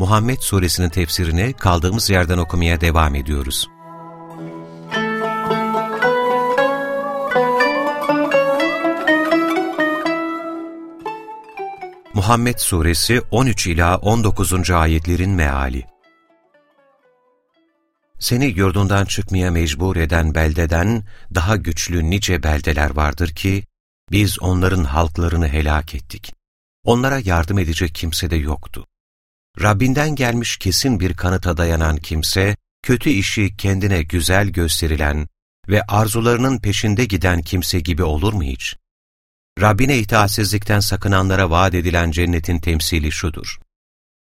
Muhammed Suresinin tefsirini kaldığımız yerden okumaya devam ediyoruz. Muhammed Suresi 13 ila 19. ayetlerin meali. Seni yurdundan çıkmaya mecbur eden beldeden daha güçlü nice beldeler vardır ki biz onların halklarını helak ettik. Onlara yardım edecek kimse de yoktu. Rabbinden gelmiş kesin bir kanıta dayanan kimse, kötü işi kendine güzel gösterilen ve arzularının peşinde giden kimse gibi olur mu hiç? Rabbine itaatsizlikten sakınanlara vaat edilen cennetin temsili şudur.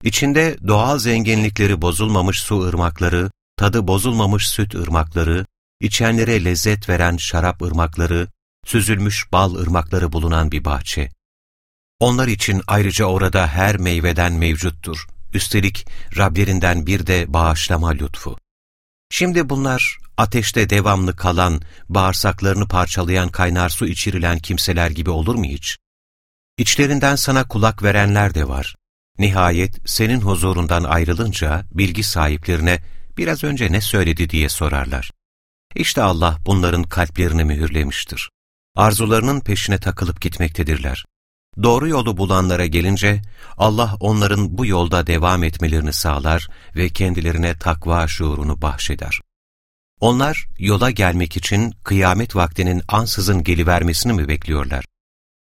İçinde doğal zenginlikleri bozulmamış su ırmakları, tadı bozulmamış süt ırmakları, içenlere lezzet veren şarap ırmakları, süzülmüş bal ırmakları bulunan bir bahçe. Onlar için ayrıca orada her meyveden mevcuttur. Üstelik Rablerinden bir de bağışlama lütfu. Şimdi bunlar ateşte devamlı kalan, bağırsaklarını parçalayan kaynar su içirilen kimseler gibi olur mu hiç? İçlerinden sana kulak verenler de var. Nihayet senin huzurundan ayrılınca bilgi sahiplerine biraz önce ne söyledi diye sorarlar. İşte Allah bunların kalplerini mühürlemiştir. Arzularının peşine takılıp gitmektedirler. Doğru yolu bulanlara gelince Allah onların bu yolda devam etmelerini sağlar ve kendilerine takva şuurunu bahşeder. Onlar yola gelmek için kıyamet vaktinin ansızın gelivermesini mi bekliyorlar?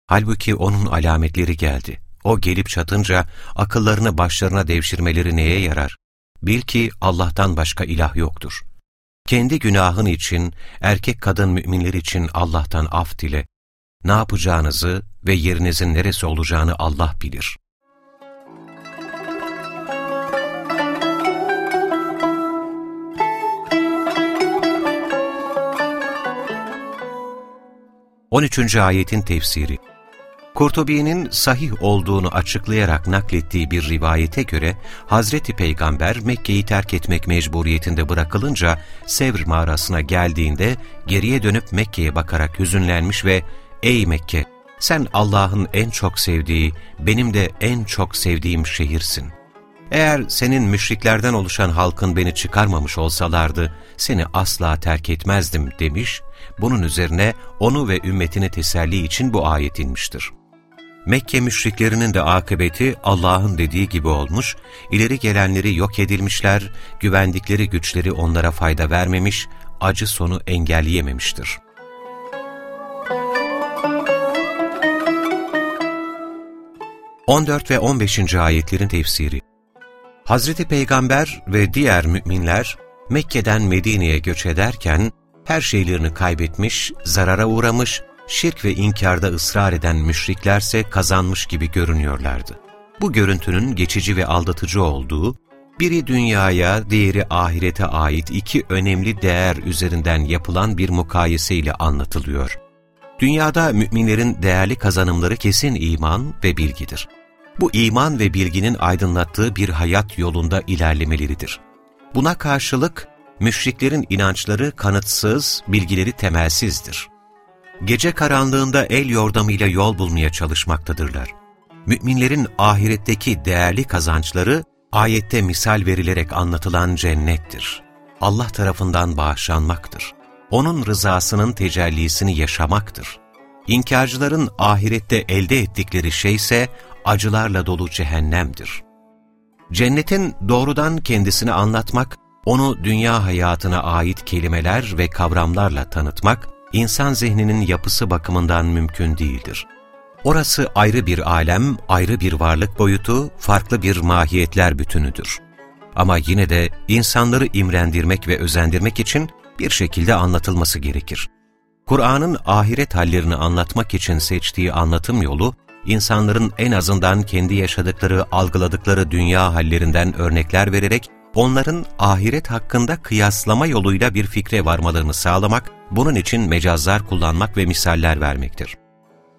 Halbuki onun alametleri geldi. O gelip çatınca akıllarını başlarına devşirmeleri neye yarar? Bil ki Allah'tan başka ilah yoktur. Kendi günahın için, erkek kadın müminler için Allah'tan af dile. Ne yapacağınızı ve yerinizin neresi olacağını Allah bilir. On üçüncü ayetin tefsiri Kurtubi'nin sahih olduğunu açıklayarak naklettiği bir rivayete göre Hazreti Peygamber Mekke'yi terk etmek mecburiyetinde bırakılınca Sevr mağarasına geldiğinde geriye dönüp Mekke'ye bakarak hüzünlenmiş ve ''Ey Mekke, sen Allah'ın en çok sevdiği, benim de en çok sevdiğim şehirsin. Eğer senin müşriklerden oluşan halkın beni çıkarmamış olsalardı, seni asla terk etmezdim.'' demiş, bunun üzerine onu ve ümmetini teselli için bu ayet inmiştir. Mekke müşriklerinin de akıbeti Allah'ın dediği gibi olmuş, ileri gelenleri yok edilmişler, güvendikleri güçleri onlara fayda vermemiş, acı sonu engelleyememiştir. On dört ve on beşinci ayetlerin tefsiri Hazreti Peygamber ve diğer müminler Mekke'den Medine'ye göç ederken her şeylerini kaybetmiş, zarara uğramış şirk ve inkarda ısrar eden müşriklerse kazanmış gibi görünüyorlardı. Bu görüntünün geçici ve aldatıcı olduğu, biri dünyaya, diğeri ahirete ait iki önemli değer üzerinden yapılan bir mukayese ile anlatılıyor. Dünyada müminlerin değerli kazanımları kesin iman ve bilgidir. Bu iman ve bilginin aydınlattığı bir hayat yolunda ilerlemeleridir. Buna karşılık, müşriklerin inançları kanıtsız, bilgileri temelsizdir gece karanlığında el yordamıyla yol bulmaya çalışmaktadırlar. Müminlerin ahiretteki değerli kazançları, ayette misal verilerek anlatılan cennettir. Allah tarafından bağışlanmaktır. Onun rızasının tecellisini yaşamaktır. İnkarcıların ahirette elde ettikleri şey ise acılarla dolu cehennemdir. Cennetin doğrudan kendisini anlatmak, onu dünya hayatına ait kelimeler ve kavramlarla tanıtmak, insan zihninin yapısı bakımından mümkün değildir. Orası ayrı bir alem, ayrı bir varlık boyutu, farklı bir mahiyetler bütünüdür. Ama yine de insanları imrendirmek ve özendirmek için bir şekilde anlatılması gerekir. Kur'an'ın ahiret hallerini anlatmak için seçtiği anlatım yolu, insanların en azından kendi yaşadıkları, algıladıkları dünya hallerinden örnekler vererek, onların ahiret hakkında kıyaslama yoluyla bir fikre varmalarını sağlamak, bunun için mecazlar kullanmak ve misaller vermektir.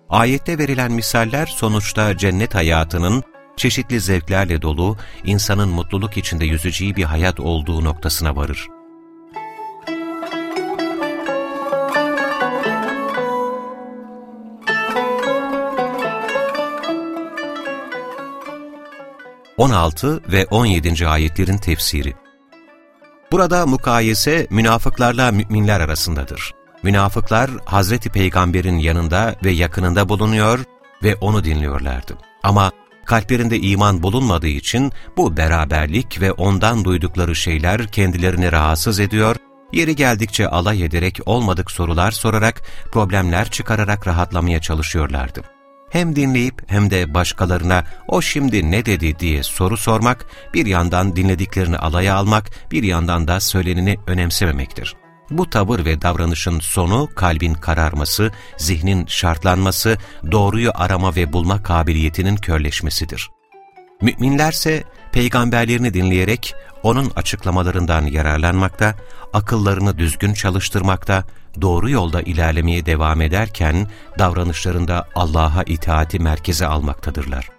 Ayette verilen misaller sonuçta cennet hayatının çeşitli zevklerle dolu, insanın mutluluk içinde yüzeceği bir hayat olduğu noktasına varır. ...16 ve 17. ayetlerin tefsiri. Burada mukayese münafıklarla müminler arasındadır. Münafıklar Hazreti Peygamber'in yanında ve yakınında bulunuyor ve onu dinliyorlardı. Ama kalplerinde iman bulunmadığı için bu beraberlik ve ondan duydukları şeyler kendilerini rahatsız ediyor, yeri geldikçe alay ederek olmadık sorular sorarak, problemler çıkararak rahatlamaya çalışıyorlardı. Hem dinleyip hem de başkalarına o şimdi ne dedi diye soru sormak, bir yandan dinlediklerini alaya almak, bir yandan da söyleneni önemsememektir. Bu tavır ve davranışın sonu kalbin kararması, zihnin şartlanması, doğruyu arama ve bulma kabiliyetinin körleşmesidir. Müminlerse peygamberlerini dinleyerek onun açıklamalarından yararlanmakta, akıllarını düzgün çalıştırmakta, doğru yolda ilerlemeye devam ederken davranışlarında Allah'a itaati merkeze almaktadırlar.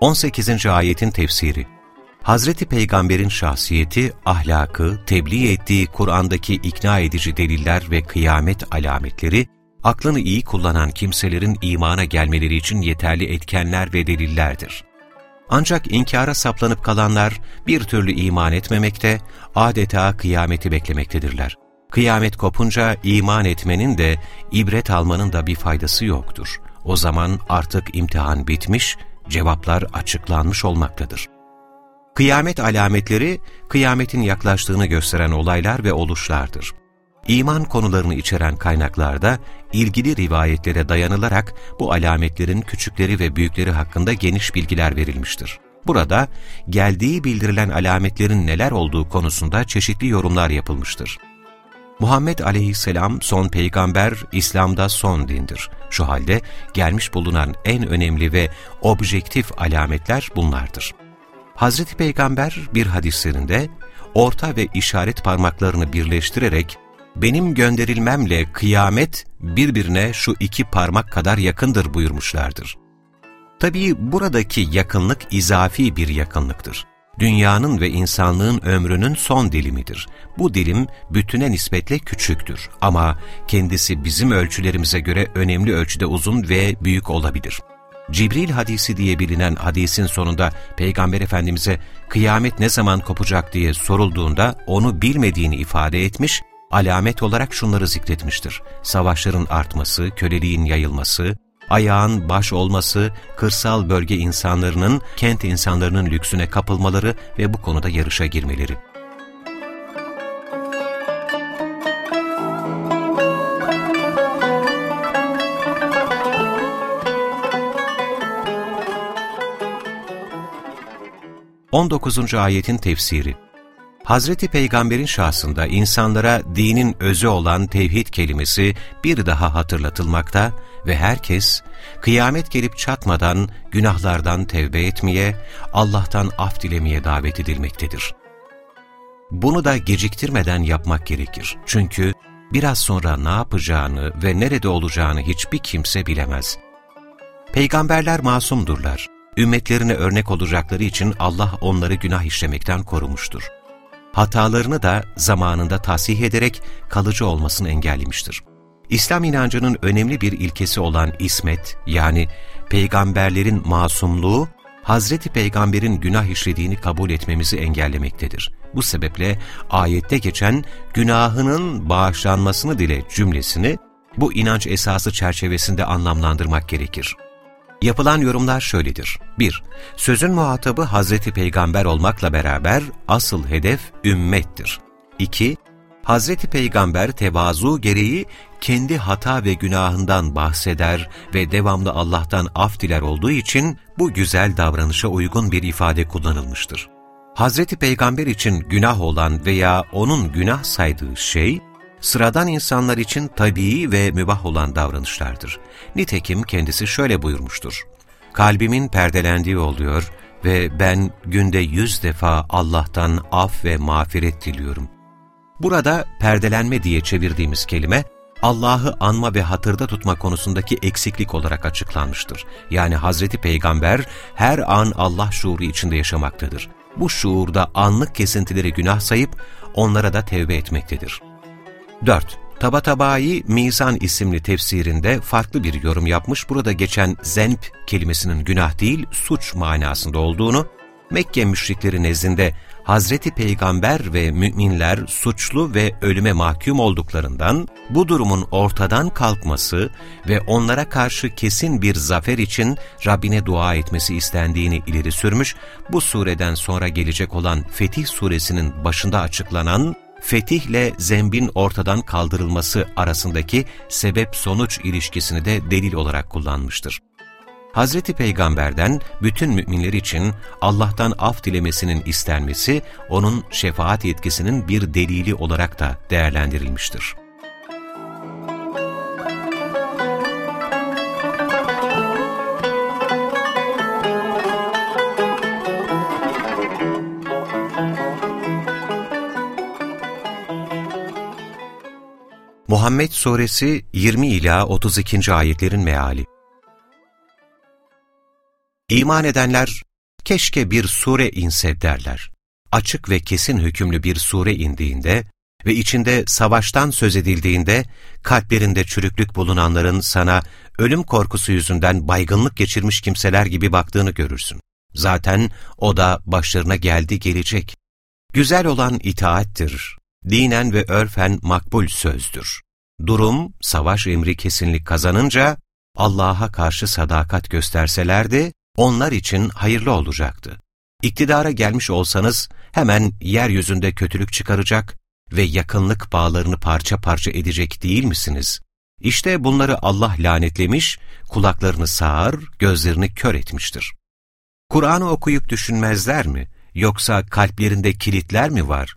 18. Ayetin Tefsiri Hazreti Peygamber'in şahsiyeti, ahlakı, tebliğ ettiği Kur'an'daki ikna edici deliller ve kıyamet alametleri, aklını iyi kullanan kimselerin imana gelmeleri için yeterli etkenler ve delillerdir. Ancak inkara saplanıp kalanlar bir türlü iman etmemekte, adeta kıyameti beklemektedirler. Kıyamet kopunca iman etmenin de, ibret almanın da bir faydası yoktur. O zaman artık imtihan bitmiş, cevaplar açıklanmış olmaktadır. Kıyamet alametleri, kıyametin yaklaştığını gösteren olaylar ve oluşlardır. İman konularını içeren kaynaklarda ilgili rivayetlere dayanılarak bu alametlerin küçükleri ve büyükleri hakkında geniş bilgiler verilmiştir. Burada geldiği bildirilen alametlerin neler olduğu konusunda çeşitli yorumlar yapılmıştır. Muhammed aleyhisselam son peygamber, İslam'da son dindir. Şu halde gelmiş bulunan en önemli ve objektif alametler bunlardır. Hazreti Peygamber bir hadislerinde orta ve işaret parmaklarını birleştirerek benim gönderilmemle kıyamet birbirine şu iki parmak kadar yakındır buyurmuşlardır. Tabii buradaki yakınlık izafi bir yakınlıktır. Dünyanın ve insanlığın ömrünün son dilimidir. Bu dilim bütüne nispetle küçüktür ama kendisi bizim ölçülerimize göre önemli ölçüde uzun ve büyük olabilir.'' Cibril hadisi diye bilinen hadisin sonunda Peygamber Efendimiz'e kıyamet ne zaman kopacak diye sorulduğunda onu bilmediğini ifade etmiş, alamet olarak şunları zikretmiştir. Savaşların artması, köleliğin yayılması, ayağın baş olması, kırsal bölge insanlarının kent insanlarının lüksüne kapılmaları ve bu konuda yarışa girmeleri. 19. ayetin tefsiri Hazreti Peygamber'in şahsında insanlara dinin özü olan tevhid kelimesi bir daha hatırlatılmakta ve herkes kıyamet gelip çatmadan günahlardan tevbe etmeye, Allah'tan af dilemeye davet edilmektedir. Bunu da geciktirmeden yapmak gerekir. Çünkü biraz sonra ne yapacağını ve nerede olacağını hiçbir kimse bilemez. Peygamberler masumdurlar ümmetlerine örnek olacakları için Allah onları günah işlemekten korumuştur. Hatalarını da zamanında tasih ederek kalıcı olmasını engellemiştir. İslam inancının önemli bir ilkesi olan ismet, yani peygamberlerin masumluğu, Hazreti Peygamber'in günah işlediğini kabul etmemizi engellemektedir. Bu sebeple ayette geçen günahının bağışlanmasını dile cümlesini bu inanç esası çerçevesinde anlamlandırmak gerekir. Yapılan yorumlar şöyledir. 1. Sözün muhatabı Hazreti Peygamber olmakla beraber asıl hedef ümmettir. 2. Hazreti Peygamber tevazu gereği kendi hata ve günahından bahseder ve devamlı Allah'tan af diler olduğu için bu güzel davranışa uygun bir ifade kullanılmıştır. Hazreti Peygamber için günah olan veya onun günah saydığı şey, sıradan insanlar için tabii ve mübah olan davranışlardır. Nitekim kendisi şöyle buyurmuştur. Kalbimin perdelendiği oluyor ve ben günde yüz defa Allah'tan af ve mağfiret diliyorum. Burada perdelenme diye çevirdiğimiz kelime, Allah'ı anma ve hatırda tutma konusundaki eksiklik olarak açıklanmıştır. Yani Hazreti Peygamber her an Allah şuuru içinde yaşamaktadır. Bu şuurda anlık kesintileri günah sayıp onlara da tevbe etmektedir. 4. Tabatabai Mizan isimli tefsirinde farklı bir yorum yapmış. Burada geçen zenp kelimesinin günah değil suç manasında olduğunu, Mekke müşrikleri nezdinde Hazreti Peygamber ve müminler suçlu ve ölüme mahkum olduklarından bu durumun ortadan kalkması ve onlara karşı kesin bir zafer için Rabbine dua etmesi istendiğini ileri sürmüş, bu sureden sonra gelecek olan Fetih suresinin başında açıklanan fetihle zembin ortadan kaldırılması arasındaki sebep-sonuç ilişkisini de delil olarak kullanmıştır. Hazreti Peygamber'den bütün müminler için Allah'tan af dilemesinin istenmesi, onun şefaat yetkisinin bir delili olarak da değerlendirilmiştir. Muhammed Suresi 20 ila 32. ayetlerin meali İman edenler, keşke bir sure inse derler. Açık ve kesin hükümlü bir sure indiğinde ve içinde savaştan söz edildiğinde, kalplerinde çürüklük bulunanların sana ölüm korkusu yüzünden baygınlık geçirmiş kimseler gibi baktığını görürsün. Zaten o da başlarına geldi gelecek. Güzel olan itaattir, dinen ve örfen makbul sözdür. Durum, savaş emri kesinlik kazanınca, Allah'a karşı sadakat gösterselerdi, onlar için hayırlı olacaktı. İktidara gelmiş olsanız hemen yeryüzünde kötülük çıkaracak ve yakınlık bağlarını parça parça edecek değil misiniz? İşte bunları Allah lanetlemiş, kulaklarını sağır, gözlerini kör etmiştir. Kur'an'ı okuyup düşünmezler mi? Yoksa kalplerinde kilitler mi var?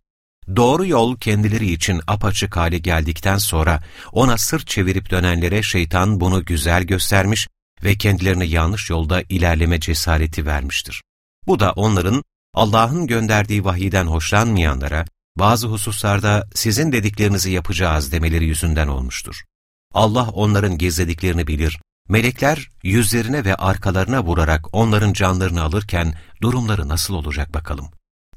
Doğru yol kendileri için apaçık hale geldikten sonra ona sırt çevirip dönenlere şeytan bunu güzel göstermiş ve kendilerine yanlış yolda ilerleme cesareti vermiştir. Bu da onların Allah'ın gönderdiği vahiyden hoşlanmayanlara bazı hususlarda sizin dediklerinizi yapacağız demeleri yüzünden olmuştur. Allah onların gizlediklerini bilir, melekler yüzlerine ve arkalarına vurarak onların canlarını alırken durumları nasıl olacak bakalım.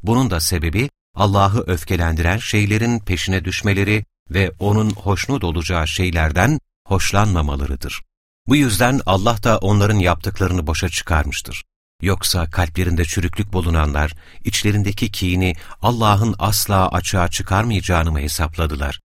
Bunun da sebebi Allah'ı öfkelendiren şeylerin peşine düşmeleri ve O'nun hoşnut olacağı şeylerden hoşlanmamalarıdır. Bu yüzden Allah da onların yaptıklarını boşa çıkarmıştır. Yoksa kalplerinde çürüklük bulunanlar, içlerindeki kini Allah'ın asla açığa çıkarmayacağını mı hesapladılar?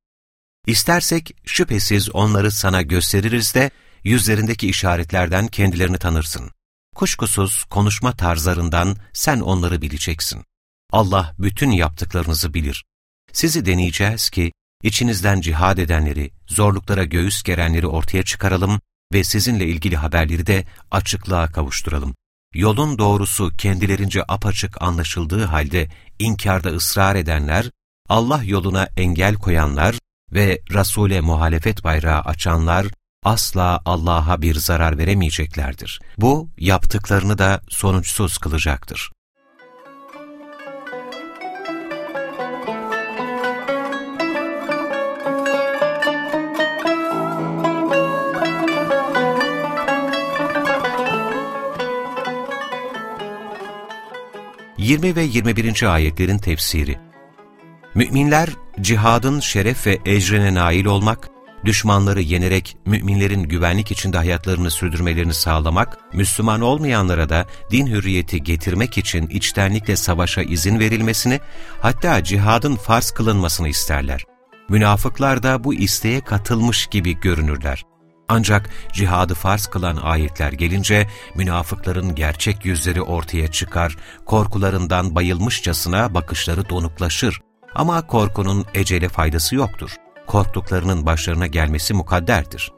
İstersek şüphesiz onları sana gösteririz de, yüzlerindeki işaretlerden kendilerini tanırsın. Kuşkusuz konuşma tarzlarından sen onları bileceksin. Allah bütün yaptıklarınızı bilir. Sizi deneyeceğiz ki, içinizden cihad edenleri, zorluklara göğüs gerenleri ortaya çıkaralım ve sizinle ilgili haberleri de açıklığa kavuşturalım. Yolun doğrusu kendilerince apaçık anlaşıldığı halde inkarda ısrar edenler, Allah yoluna engel koyanlar ve Resul'e muhalefet bayrağı açanlar asla Allah'a bir zarar veremeyeceklerdir. Bu yaptıklarını da sonuçsuz kılacaktır. 20 ve 21. ayetlerin tefsiri Müminler, cihadın şeref ve ecrine nail olmak, düşmanları yenerek müminlerin güvenlik içinde hayatlarını sürdürmelerini sağlamak, Müslüman olmayanlara da din hürriyeti getirmek için içtenlikle savaşa izin verilmesini, hatta cihadın farz kılınmasını isterler. Münafıklar da bu isteğe katılmış gibi görünürler. Ancak cihadı farz kılan ayetler gelince münafıkların gerçek yüzleri ortaya çıkar, korkularından bayılmışçasına bakışları donuklaşır. Ama korkunun ecele faydası yoktur. Korktuklarının başlarına gelmesi mukadderdir.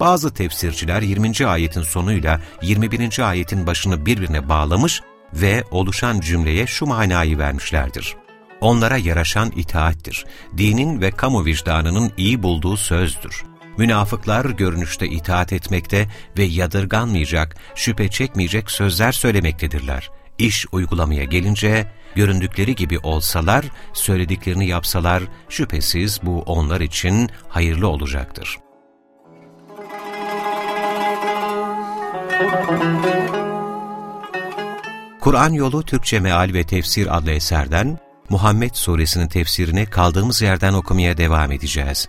Bazı tefsirciler 20. ayetin sonuyla 21. ayetin başını birbirine bağlamış ve oluşan cümleye şu manayı vermişlerdir. onlara yaraşan itaattir. Dinin ve kamu vicdanının iyi bulduğu sözdür. Münafıklar görünüşte itaat etmekte ve yadırganmayacak, şüphe çekmeyecek sözler söylemektedirler. İş uygulamaya gelince, göründükleri gibi olsalar, söylediklerini yapsalar, şüphesiz bu onlar için hayırlı olacaktır. Kur'an Yolu Türkçe Meal ve Tefsir adlı eserden Muhammed Suresinin tefsirini kaldığımız yerden okumaya devam edeceğiz.